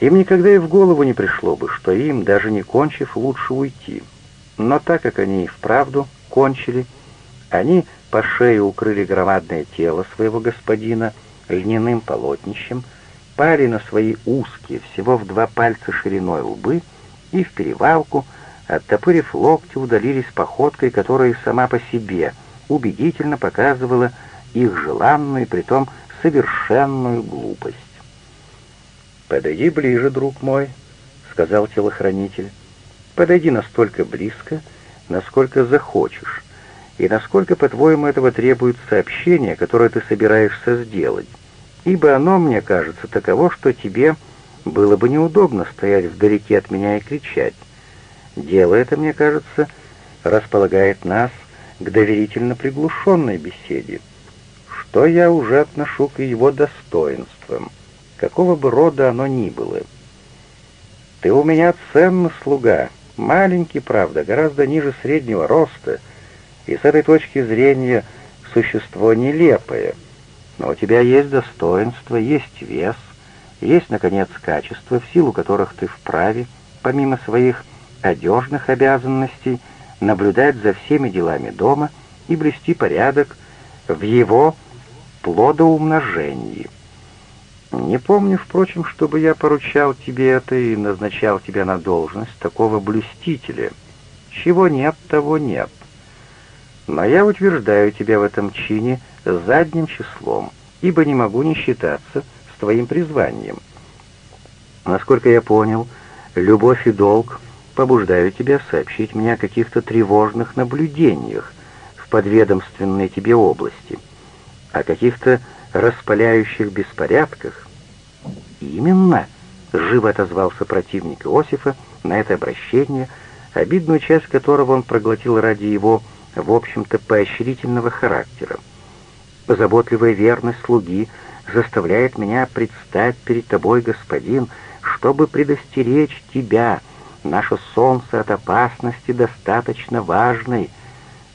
Им никогда и в голову не пришло бы, что им, даже не кончив, лучше уйти. Но так как они и вправду кончили, они по шее укрыли громадное тело своего господина льняным полотнищем, пали на свои узкие, всего в два пальца шириной лбы и в перевалку, оттопырив локти, удалились походкой, которая сама по себе убедительно показывала их желанную, притом совершенную глупость. «Подойди ближе, друг мой», — сказал телохранитель. «Подойди настолько близко, насколько захочешь, и насколько, по-твоему, этого требует сообщение, которое ты собираешься сделать, ибо оно, мне кажется, таково, что тебе было бы неудобно стоять вдалеке от меня и кричать. Дело это, мне кажется, располагает нас к доверительно приглушенной беседе, что я уже отношу к его достоинствам» какого бы рода оно ни было. Ты у меня ценный слуга, маленький, правда, гораздо ниже среднего роста, и с этой точки зрения существо нелепое. Но у тебя есть достоинство, есть вес, есть, наконец, качества, в силу которых ты вправе, помимо своих одежных обязанностей, наблюдать за всеми делами дома и блести порядок в его плодоумножении. Не помню, впрочем, чтобы я поручал тебе это и назначал тебя на должность такого блюстителя. Чего нет, того нет. Но я утверждаю тебя в этом чине задним числом, ибо не могу не считаться с твоим призванием. Насколько я понял, любовь и долг побуждают тебя сообщить мне о каких-то тревожных наблюдениях в подведомственной тебе области, о каких-то распаляющих беспорядках. «Именно», — живо отозвался противник Иосифа на это обращение, обидную часть которого он проглотил ради его, в общем-то, поощрительного характера. «Заботливая верность слуги заставляет меня предстать перед тобой, господин, чтобы предостеречь тебя, наше солнце, от опасности достаточно важной,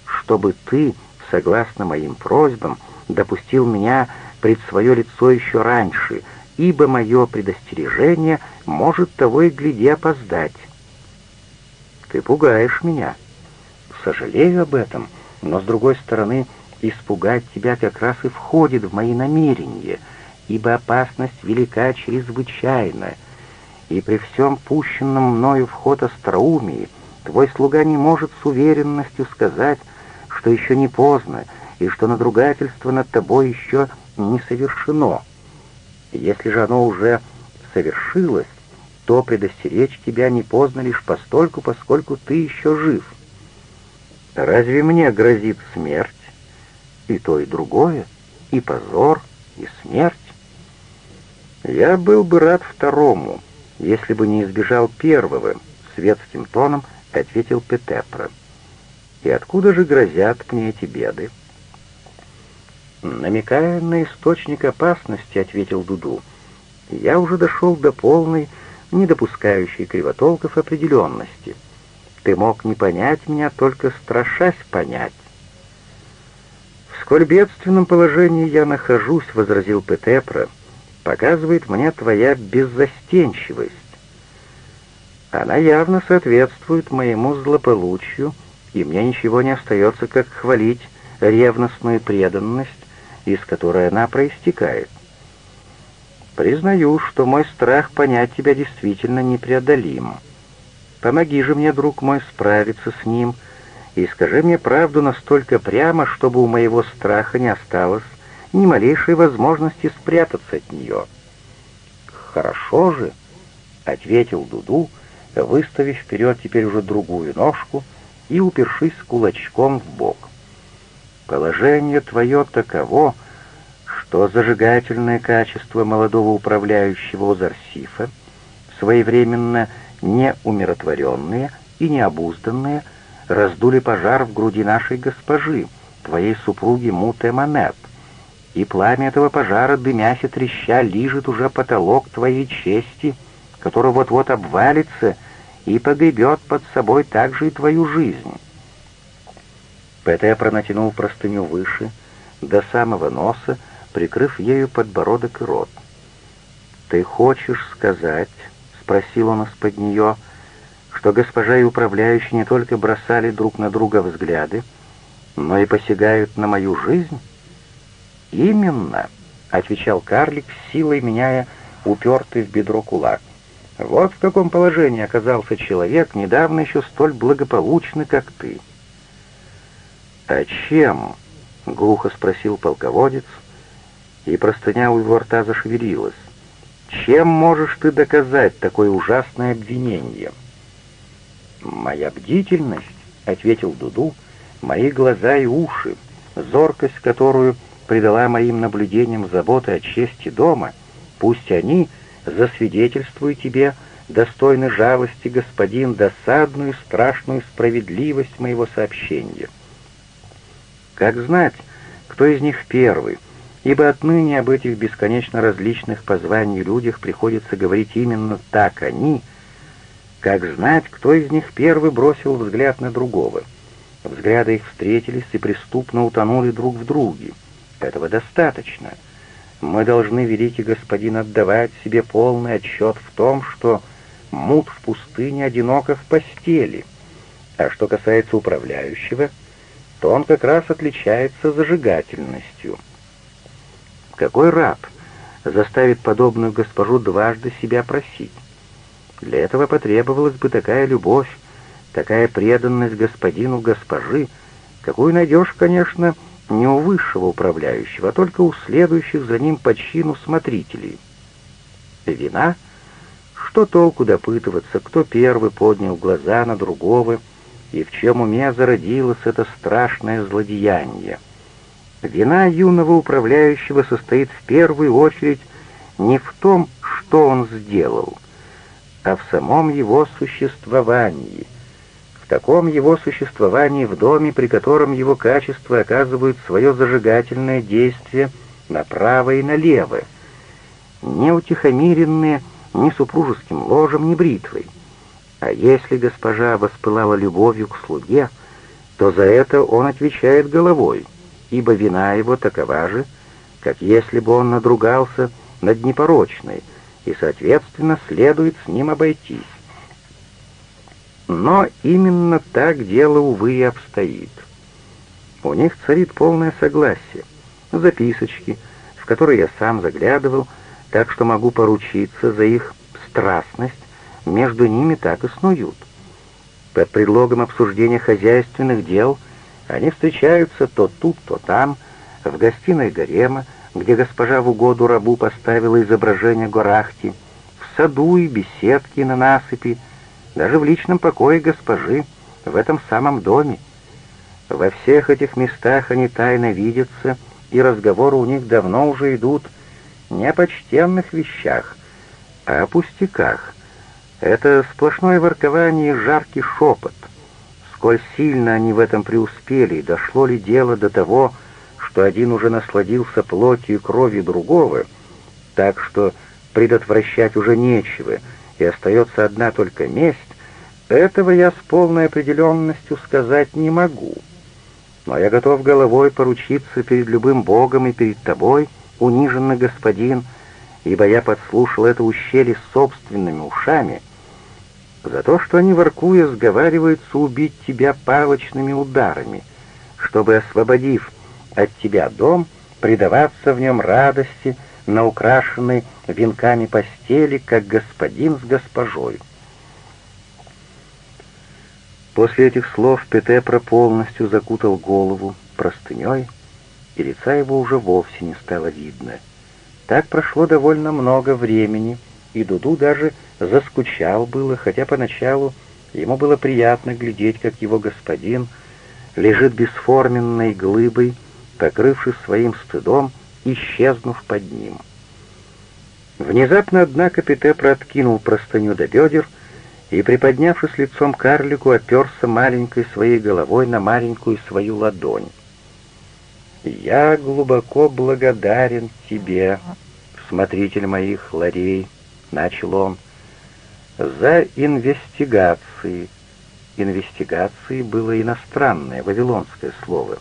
чтобы ты, согласно моим просьбам, допустил меня пред свое лицо еще раньше, ибо мое предостережение может того и гляди опоздать. Ты пугаешь меня. Сожалею об этом, но, с другой стороны, испугать тебя как раз и входит в мои намерения, ибо опасность велика чрезвычайно, и при всем пущенном мною в ход остроумии твой слуга не может с уверенностью сказать, что еще не поздно, и что надругательство над тобой еще не совершено. Если же оно уже совершилось, то предостеречь тебя не поздно лишь постольку, поскольку ты еще жив. Разве мне грозит смерть? И то, и другое, и позор, и смерть. Я был бы рад второму, если бы не избежал первого, светским тоном ответил Петепра. И откуда же грозят мне эти беды? «Намекая на источник опасности», — ответил Дуду, — «я уже дошел до полной, не допускающей кривотолков определенности. Ты мог не понять меня, только страшась понять». «В сколь бедственном положении я нахожусь», — возразил Петепра, — «показывает мне твоя беззастенчивость. Она явно соответствует моему злополучию, и мне ничего не остается, как хвалить ревностную преданность из которой она проистекает. Признаю, что мой страх понять тебя действительно непреодолим. Помоги же мне, друг мой, справиться с ним, и скажи мне правду настолько прямо, чтобы у моего страха не осталось ни малейшей возможности спрятаться от нее. «Хорошо же», — ответил Дуду, выставив вперед теперь уже другую ножку и упершись кулачком в бок. Положение твое таково, что зажигательное качество молодого управляющего Озарсифа, своевременно неумиротворенные и необузданные, раздули пожар в груди нашей госпожи, твоей супруги Муте Манет, и пламя этого пожара, дымясь и треща, лижет уже потолок твоей чести, который вот-вот обвалится и погребет под собой также и твою жизнь. Петепра натянул простыню выше, до самого носа, прикрыв ею подбородок и рот. «Ты хочешь сказать, — спросил он из-под нее, — что госпожа и управляющий не только бросали друг на друга взгляды, но и посягают на мою жизнь?» «Именно», — отвечал карлик, силой меняя упертый в бедро кулак. «Вот в каком положении оказался человек, недавно еще столь благополучный, как ты». «А чем?» — глухо спросил полководец, и простыня у его рта зашевелилась. Чем можешь ты доказать такое ужасное обвинение?» «Моя бдительность», — ответил Дуду, — «мои глаза и уши, зоркость, которую придала моим наблюдениям забота о чести дома, пусть они засвидетельствуют тебе, достойны жалости, господин, досадную страшную справедливость моего сообщения. Как знать, кто из них первый — ибо отныне об этих бесконечно различных по званию людях приходится говорить именно так они, как знать, кто из них первый бросил взгляд на другого. Взгляды их встретились и преступно утонули друг в друге. Этого достаточно. Мы должны, великий господин, отдавать себе полный отчет в том, что мут в пустыне одиноко в постели. А что касается управляющего, то он как раз отличается зажигательностью — какой раб заставит подобную госпожу дважды себя просить? Для этого потребовалась бы такая любовь, такая преданность господину госпожи, какую найдешь, конечно, не у высшего управляющего, а только у следующих за ним по чину смотрителей. Вина? Что толку допытываться, кто первый поднял глаза на другого, и в чем уме зародилось это страшное злодеяние? Вина юного управляющего состоит в первую очередь не в том, что он сделал, а в самом его существовании, в таком его существовании в доме, при котором его качества оказывают свое зажигательное действие направо и налево, не утихомиренные ни супружеским ложем, ни бритвой. А если госпожа воспылала любовью к слуге, то за это он отвечает головой — ибо вина его такова же, как если бы он надругался над непорочной, и, соответственно, следует с ним обойтись. Но именно так дело, увы, и обстоит. У них царит полное согласие. Записочки, в которые я сам заглядывал, так что могу поручиться за их страстность, между ними так и снуют. Под предлогом обсуждения хозяйственных дел — они встречаются то тут, то там, в гостиной гарема, где госпожа в угоду рабу поставила изображение Горахти, в саду и беседке на насыпи, даже в личном покое госпожи, в этом самом доме. Во всех этих местах они тайно видятся, и разговоры у них давно уже идут не о почтенных вещах, а о пустяках. Это сплошное воркование и жаркий шепот — сколь сильно они в этом преуспели, дошло ли дело до того, что один уже насладился плотью и кровью другого, так что предотвращать уже нечего, и остается одна только месть, этого я с полной определенностью сказать не могу. Но я готов головой поручиться перед любым богом и перед тобой, униженный господин, ибо я подслушал это ущелье собственными ушами — за то, что они, воркуя, сговариваются убить тебя палочными ударами, чтобы, освободив от тебя дом, предаваться в нем радости на украшенной венками постели, как господин с госпожой. После этих слов Петепра полностью закутал голову простыней, и лица его уже вовсе не стало видно. Так прошло довольно много времени — и Дуду даже заскучал было, хотя поначалу ему было приятно глядеть, как его господин лежит бесформенной глыбой, покрывшись своим стыдом, исчезнув под ним. Внезапно, однако, Пете проткинул простыню до бедер и, приподнявшись лицом карлику, оперся маленькой своей головой на маленькую свою ладонь. «Я глубоко благодарен тебе, смотритель моих ларей», — начал он, — «за инвестигации». Инвестигации было иностранное, вавилонское слово,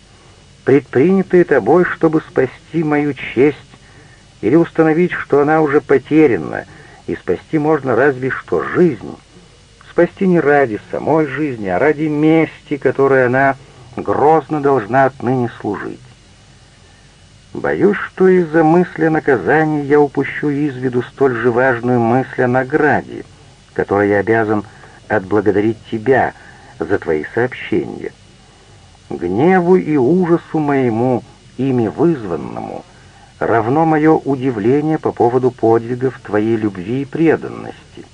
предпринятые тобой, чтобы спасти мою честь или установить, что она уже потеряна, и спасти можно разве что жизнь. Спасти не ради самой жизни, а ради мести, которой она грозно должна отныне служить. Боюсь, что из-за мысли о наказании я упущу из виду столь же важную мысль о награде, которой я обязан отблагодарить тебя за твои сообщения. Гневу и ужасу моему, ими вызванному, равно мое удивление по поводу подвигов твоей любви и преданности.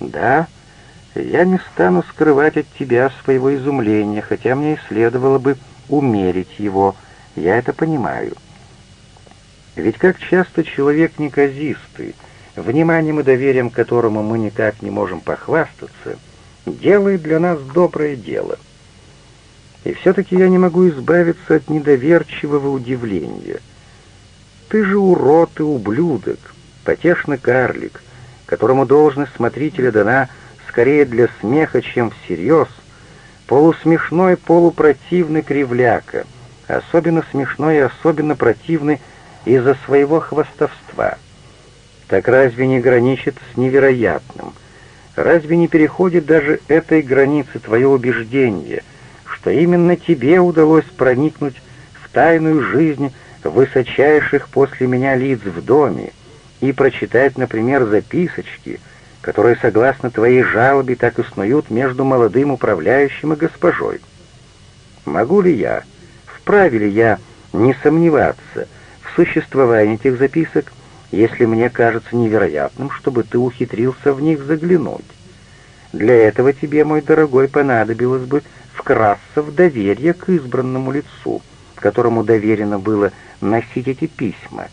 Да, я не стану скрывать от тебя своего изумления, хотя мне и следовало бы умерить его, я это понимаю. Ведь как часто человек неказистый, вниманием и доверием которому мы никак не можем похвастаться, делает для нас доброе дело. И все-таки я не могу избавиться от недоверчивого удивления. Ты же урод и ублюдок, потешный карлик, которому должность смотрителя дана скорее для смеха, чем всерьез, полусмешной, полупротивный кривляка, особенно смешной и особенно противный из-за своего хвастовства. Так разве не граничит с невероятным? Разве не переходит даже этой границы твое убеждение, что именно тебе удалось проникнуть в тайную жизнь высочайших после меня лиц в доме и прочитать, например, записочки, которые, согласно твоей жалобе, так и между молодым управляющим и госпожой? Могу ли я, вправе ли я не сомневаться, существование этих записок, если мне кажется невероятным, чтобы ты ухитрился в них заглянуть. Для этого тебе, мой дорогой, понадобилось бы вкрасться в доверие к избранному лицу, которому доверено было носить эти письма.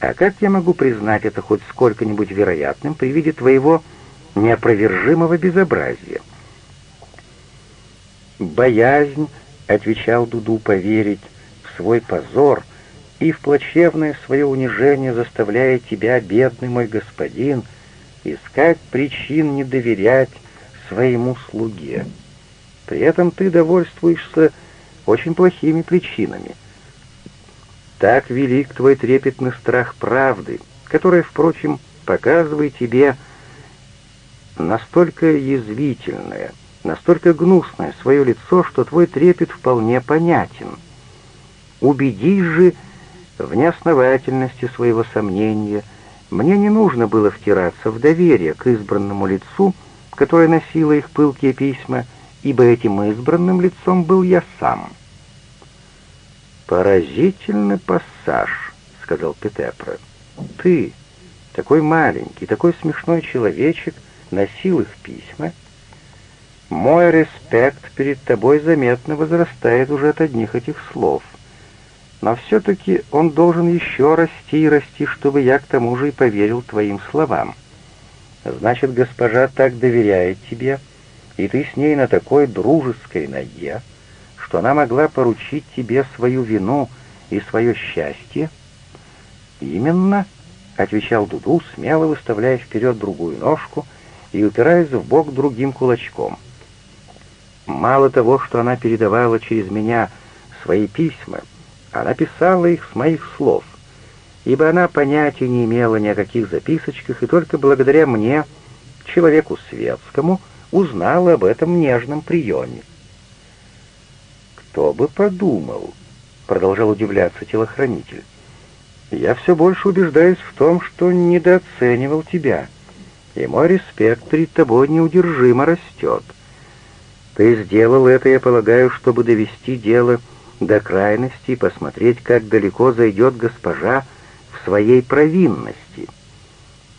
А как я могу признать это хоть сколько-нибудь вероятным при виде твоего неопровержимого безобразия? «Боязнь», — отвечал Дуду, — «поверить в свой позор — и в плачевное свое унижение заставляя тебя, бедный мой господин, искать причин не доверять своему слуге. При этом ты довольствуешься очень плохими причинами. Так велик твой трепетный страх правды, которая, впрочем, показывает тебе настолько язвительное, настолько гнусное свое лицо, что твой трепет вполне понятен. Убедись же, в неосновательности своего сомнения мне не нужно было втираться в доверие к избранному лицу, которое носило их пылкие письма, ибо этим избранным лицом был я сам. «Поразительный пассаж», — сказал Петепра. «Ты, такой маленький, такой смешной человечек, носил их письма. Мой респект перед тобой заметно возрастает уже от одних этих слов. Но все-таки он должен еще расти и расти, чтобы я к тому же и поверил твоим словам. Значит, госпожа так доверяет тебе, и ты с ней на такой дружеской ноге, что она могла поручить тебе свою вину и свое счастье? Именно, — отвечал Дуду, смело выставляя вперед другую ножку и упираясь в бок другим кулачком. Мало того, что она передавала через меня свои письма, — она писала их с моих слов, ибо она понятия не имела ни о каких записочках, и только благодаря мне, человеку светскому, узнала об этом нежном приеме. «Кто бы подумал», — продолжал удивляться телохранитель, «я все больше убеждаюсь в том, что недооценивал тебя, и мой респект перед тобой неудержимо растет. Ты сделал это, я полагаю, чтобы довести дело крайности и посмотреть, как далеко зайдет госпожа в своей провинности.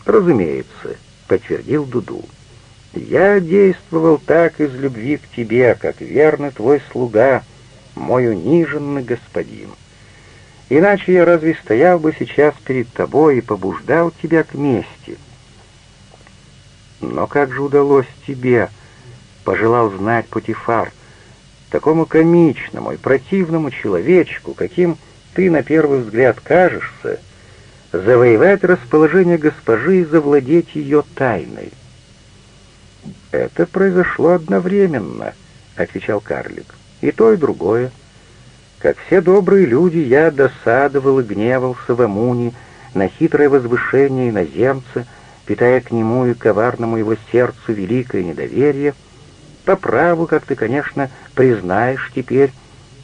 «Разумеется», — подтвердил Дуду. «Я действовал так из любви к тебе, как верный твой слуга, мой униженный господин. Иначе я разве стоял бы сейчас перед тобой и побуждал тебя к мести?» «Но как же удалось тебе?» — пожелал знать Путифар — такому комичному и противному человечку, каким ты на первый взгляд кажешься, завоевать расположение госпожи и завладеть ее тайной. «Это произошло одновременно», — отвечал карлик. «И то, и другое. Как все добрые люди, я досадовал и гневался в Амуне на хитрое возвышение иноземца, питая к нему и коварному его сердцу великое недоверие, по праву, как ты, конечно, признаешь теперь,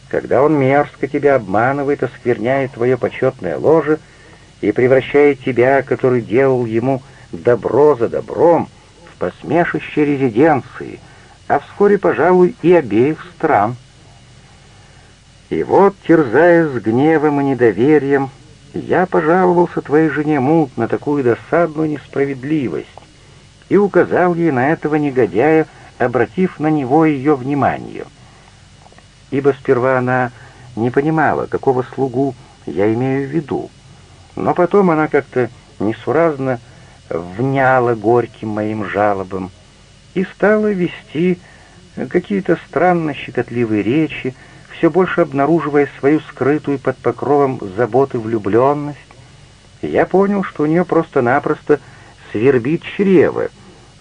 когда он мерзко тебя обманывает, оскверняет твое почетное ложе и превращает тебя, который делал ему добро за добром, в посмешище резиденции, а вскоре, пожалуй, и обеих стран. И вот, терзая с гневом и недоверием, я пожаловался твоей жене Мут на такую досадную несправедливость и указал ей на этого негодяя, обратив на него ее внимание. Ибо сперва она не понимала, какого слугу я имею в виду, но потом она как-то несуразно вняла горьким моим жалобам и стала вести какие-то странно щекотливые речи, все больше обнаруживая свою скрытую под покровом заботы влюбленность, я понял, что у нее просто-напросто свербит чрево,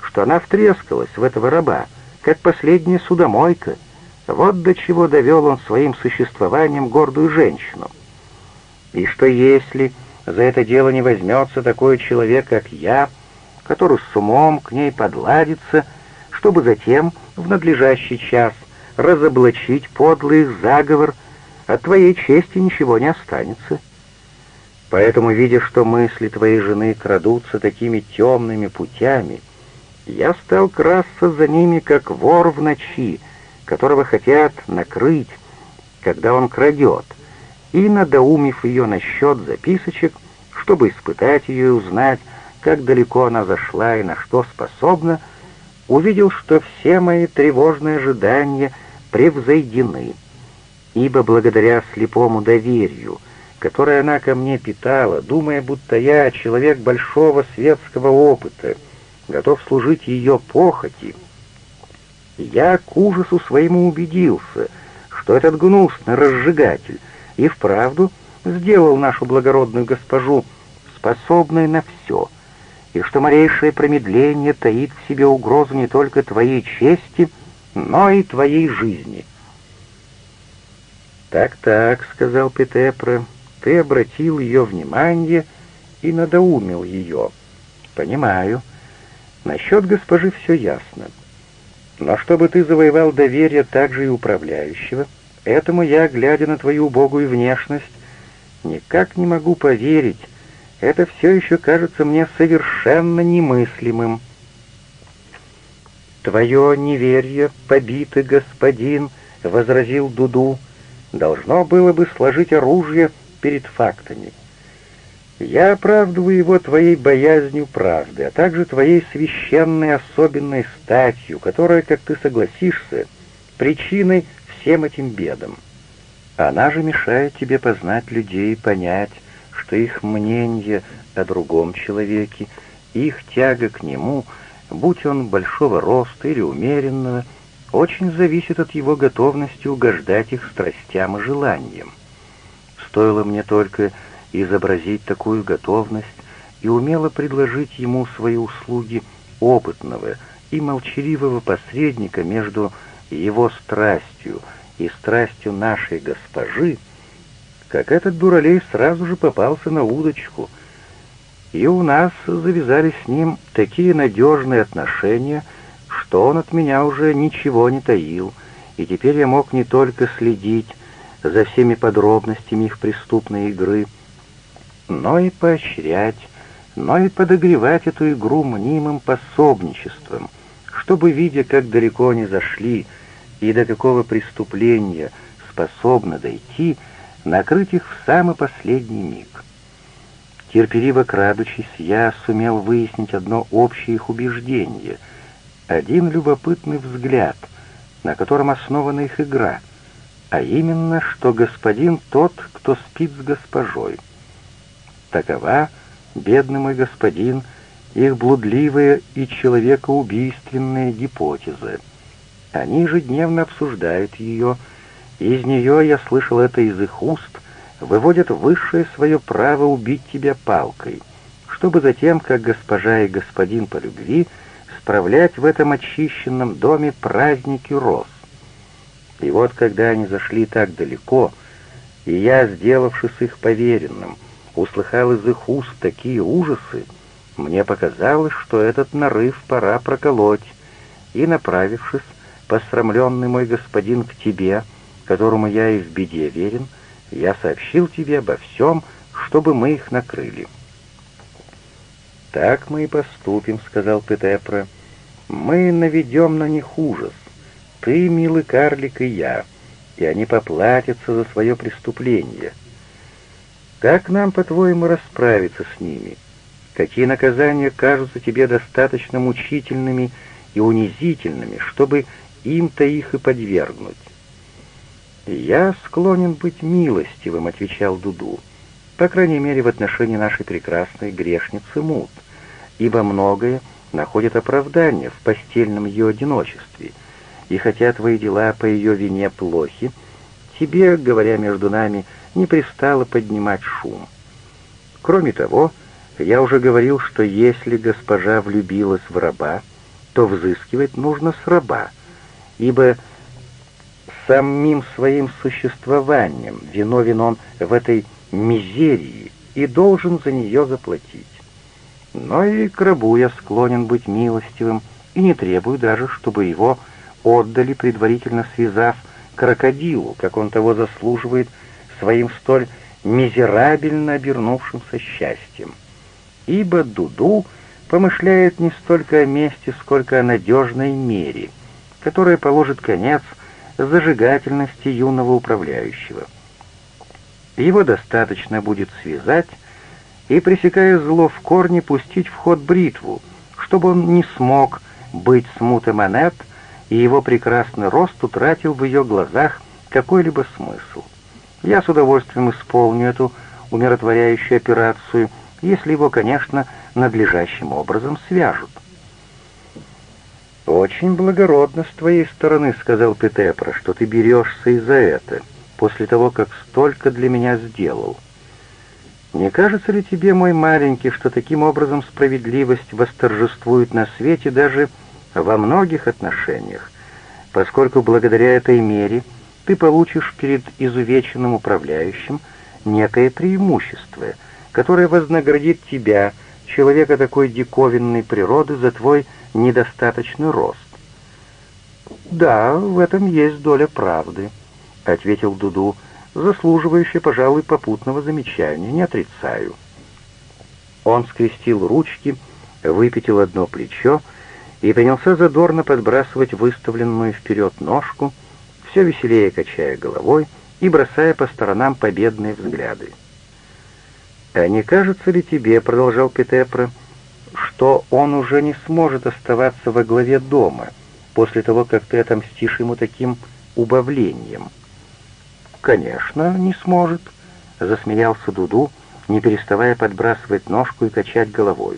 что она втрескалась в этого раба, как последняя судомойка. Вот до чего довел он своим существованием гордую женщину. И что если за это дело не возьмется такой человек, как я, который с умом к ней подладится, чтобы затем, в надлежащий час, разоблачить подлый заговор, от твоей чести ничего не останется. Поэтому, видя, что мысли твоей жены крадутся такими темными путями, я стал красться за ними, как вор в ночи, которого хотят накрыть, когда он крадет, и, надоумив ее насчет записочек, чтобы испытать ее и узнать, как далеко она зашла и на что способна, увидел, что все мои тревожные ожидания превзойдены, ибо благодаря слепому доверию, которое она ко мне питала, думая, будто я человек большого светского опыта, готов служить ее похоти, я к ужасу своему убедился, что этот гнусный разжигатель и вправду сделал нашу благородную госпожу способной на все, и что малейшее промедление таит в себе угрозу не только твоей чести, но и твоей жизни. «Так-так», — сказал Петепра, — «ты обратил ее внимание и надоумил ее. Понимаю. Насчет госпожи все ясно. Но чтобы ты завоевал доверие также и управляющего, этому я, глядя на твою убогую внешность, никак не могу поверить. Это все еще кажется мне совершенно немыслимым». «Твое неверие, побитый господин», — возразил Дуду, — «должно было бы сложить оружие перед фактами. Я оправдываю его твоей боязнью правды, а также твоей священной особенной статью, которая, как ты согласишься, причиной всем этим бедам. Она же мешает тебе познать людей и понять, что их мнение о другом человеке, их тяга к нему — будь он большого роста или умеренного, очень зависит от его готовности угождать их страстям и желаниям. Стоило мне только изобразить такую готовность и умело предложить ему свои услуги опытного и молчаливого посредника между его страстью и страстью нашей госпожи, как этот дуралей сразу же попался на удочку — и у нас завязались с ним такие надежные отношения, что он от меня уже ничего не таил, и теперь я мог не только следить за всеми подробностями их преступной игры, но и поощрять, но и подогревать эту игру мнимым пособничеством, чтобы, видя, как далеко они зашли и до какого преступления способны дойти, накрыть их в самый последний миг. Терпеливо крадучись, я сумел выяснить одно общее их убеждение, один любопытный взгляд, на котором основана их игра, а именно, что господин тот, кто спит с госпожой. Такова, бедный мой господин, их блудливая и человекоубийственная гипотеза. Они ежедневно обсуждают ее, из нее я слышал это из их уст, выводят высшее свое право убить тебя палкой, чтобы затем, как госпожа и господин по любви, справлять в этом очищенном доме праздники роз. И вот когда они зашли так далеко, и я, сделавшись их поверенным, услыхал из их уст такие ужасы, мне показалось, что этот нарыв пора проколоть, и, направившись, посрамленный мой господин, к тебе, которому я и в беде верен, я сообщил тебе обо всем, чтобы мы их накрыли». «Так мы и поступим», — сказал Петепра. «Мы наведем на них ужас. Ты, милый карлик, и я, и они поплатятся за свое преступление. Как нам, по-твоему, расправиться с ними? Какие наказания кажутся тебе достаточно мучительными и унизительными, чтобы им-то их и подвергнуть?» «Я склонен быть милостивым», — отвечал Дуду, «по крайней мере, в отношении нашей прекрасной грешницы Мут, ибо многое находит оправдание в постельном ее одиночестве, и хотя твои дела по ее вине плохи, тебе, говоря между нами, не пристало поднимать шум. Кроме того, я уже говорил, что если госпожа влюбилась в раба, то взыскивать нужно с раба, ибо самим своим существованием виновен он в этой мизерии и должен за нее заплатить. Но и к рабу я склонен быть милостивым и не требую даже, чтобы его отдали, предварительно связав крокодилу, как он того заслуживает, своим столь мизерабельно обернувшимся счастьем. Ибо Дуду помышляет не столько о мести, сколько о надежной мере, которая положит конец зажигательности юного управляющего. Его достаточно будет связать и, пресекая зло в корне, пустить в ход бритву, чтобы он не смог быть смутой монет, и его прекрасный рост утратил в ее глазах какой-либо смысл. Я с удовольствием исполню эту умиротворяющую операцию, если его, конечно, надлежащим образом свяжут. «Очень благородно с твоей стороны», — сказал Петепра, — «что ты берешься и за это, после того, как столько для меня сделал. Не кажется ли тебе, мой маленький, что таким образом справедливость восторжествует на свете даже во многих отношениях, поскольку благодаря этой мере ты получишь перед изувеченным управляющим некое преимущество, которое вознаградит тебя, человека такой диковинной природы, за твой недостаточный рост. «Да, в этом есть доля правды», — ответил Дуду, заслуживающий, пожалуй, попутного замечания, не отрицаю. Он скрестил ручки, выпятил одно плечо и принялся задорно подбрасывать выставленную вперед ножку, все веселее качая головой и бросая по сторонам победные взгляды. «А не кажется ли тебе, — продолжал Петепра, что он уже не сможет оставаться во главе дома после того, как ты отомстишь ему таким убавлением. «Конечно, не сможет», — засмеялся Дуду, не переставая подбрасывать ножку и качать головой.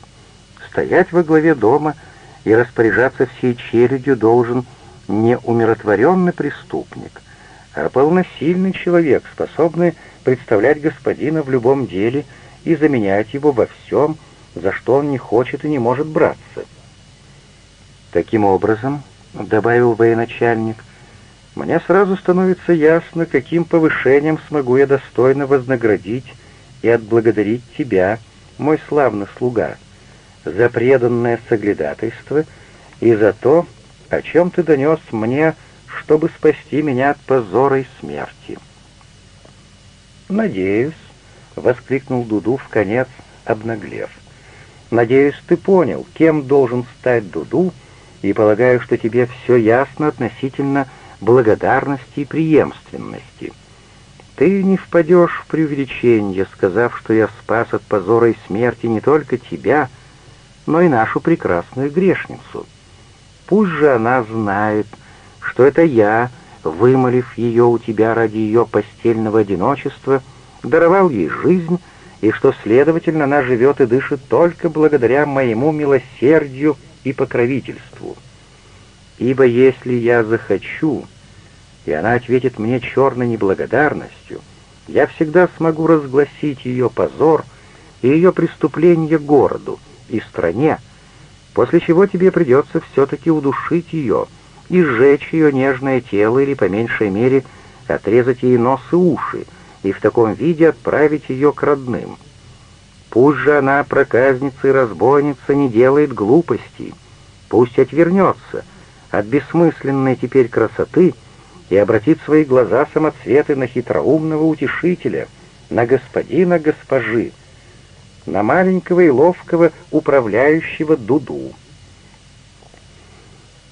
«Стоять во главе дома и распоряжаться всей челядью должен не умиротворенный преступник, а полносильный человек, способный представлять господина в любом деле и заменять его во всем, — за что он не хочет и не может браться. Таким образом, — добавил военачальник, — мне сразу становится ясно, каким повышением смогу я достойно вознаградить и отблагодарить тебя, мой славный слуга, за преданное соглядательство и за то, о чем ты донес мне, чтобы спасти меня от позора и смерти. «Надеюсь», — воскликнул Дуду в конец, обнаглев. Надеюсь, ты понял, кем должен стать Дуду, и полагаю, что тебе все ясно относительно благодарности и преемственности. Ты не впадешь в преувеличение, сказав, что я спас от позора и смерти не только тебя, но и нашу прекрасную грешницу. Пусть же она знает, что это я, вымолив ее у тебя ради ее постельного одиночества, даровал ей жизнь и что, следовательно, она живет и дышит только благодаря моему милосердию и покровительству. Ибо если я захочу, и она ответит мне черной неблагодарностью, я всегда смогу разгласить ее позор и ее преступление городу и стране, после чего тебе придется все-таки удушить ее и сжечь ее нежное тело или, по меньшей мере, отрезать ей нос и уши, и в таком виде отправить ее к родным. Пусть же она, проказница и разбойница, не делает глупостей. Пусть отвернется от бессмысленной теперь красоты и обратит свои глаза самоцветы на хитроумного утешителя, на господина госпожи, на маленького и ловкого управляющего Дуду.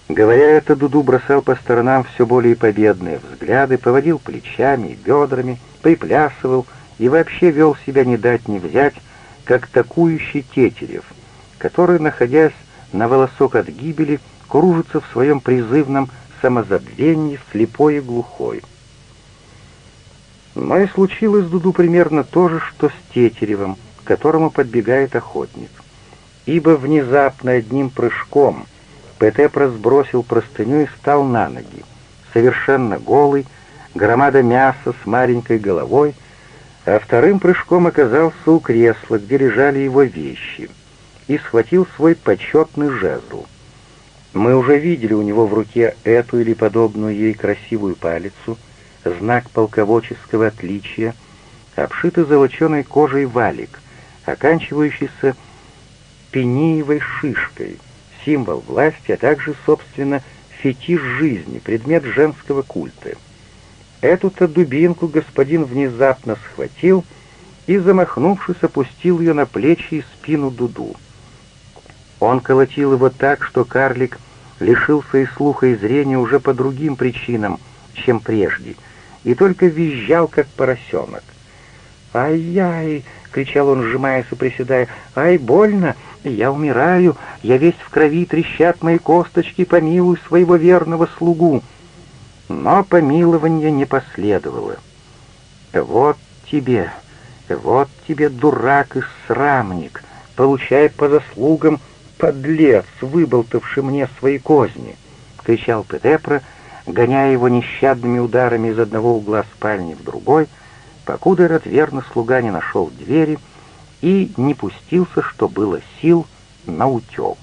Говоря это, Дуду бросал по сторонам все более победные взгляды, поводил плечами и бедрами, приплясывал и вообще вел себя не дать не взять, как такующий тетерев, который, находясь на волосок от гибели, кружится в своем призывном самозабвении, слепой и глухой. Но и случилось Дуду примерно то же, что с Тетеревым, к которому подбегает охотник. Ибо внезапно одним прыжком Петепра сбросил простыню и встал на ноги, совершенно голый, громада мяса с маленькой головой, а вторым прыжком оказался у кресла, где лежали его вещи, и схватил свой почетный жезл. Мы уже видели у него в руке эту или подобную ей красивую палицу, знак полководческого отличия, обшитый золоченой кожей валик, оканчивающийся пениевой шишкой — символ власти, а также, собственно, фетиш жизни, предмет женского культа. Эту-то дубинку господин внезапно схватил и, замахнувшись, опустил ее на плечи и спину Дуду. Он колотил его так, что карлик лишился и слуха, и зрения уже по другим причинам, чем прежде, и только визжал, как поросенок. «Ай-яй!» — кричал он, сжимаясь и приседая. «Ай, больно! Я умираю! Я весь в крови, трещат мои косточки, помилуй своего верного слугу!» Но помилования не последовало. «Вот тебе, вот тебе, дурак и срамник, получай по заслугам, подлец, выболтавший мне свои козни!» — кричал Петепра, гоняя его нещадными ударами из одного угла спальни в другой — покуда этот верный слуга не нашел двери и не пустился, что было сил, на утек.